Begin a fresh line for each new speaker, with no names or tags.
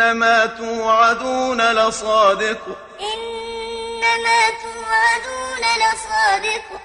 إنما توعدون لصادق.
إنما توعدون لصادق.